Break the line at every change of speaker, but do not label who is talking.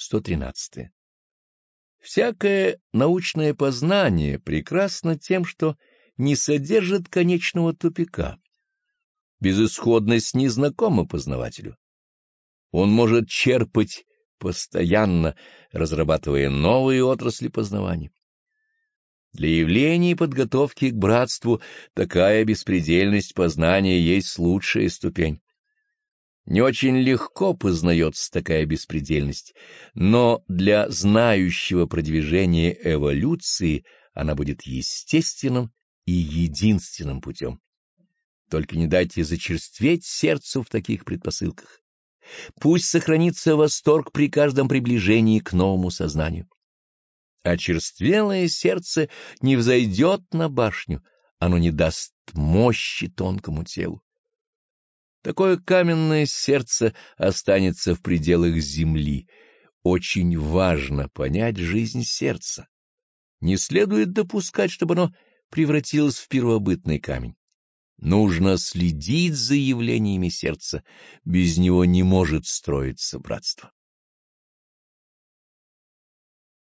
113. Всякое научное познание прекрасно тем, что не содержит конечного тупика. Безысходность незнакома познавателю. Он может черпать постоянно, разрабатывая новые отрасли познавания. Для явления и подготовки к братству такая беспредельность познания есть лучшая ступень. Не очень легко познается такая беспредельность, но для знающего продвижения эволюции она будет естественным и единственным путем. Только не дайте зачерстветь сердцу в таких предпосылках. Пусть сохранится восторг при каждом приближении к новому сознанию. Очерствелое сердце не взойдет на башню, оно не даст мощи тонкому телу. Такое каменное сердце останется в пределах земли. Очень важно понять жизнь сердца. Не следует допускать, чтобы оно превратилось в первобытный камень. Нужно следить за явлениями сердца, без него не может строиться братство.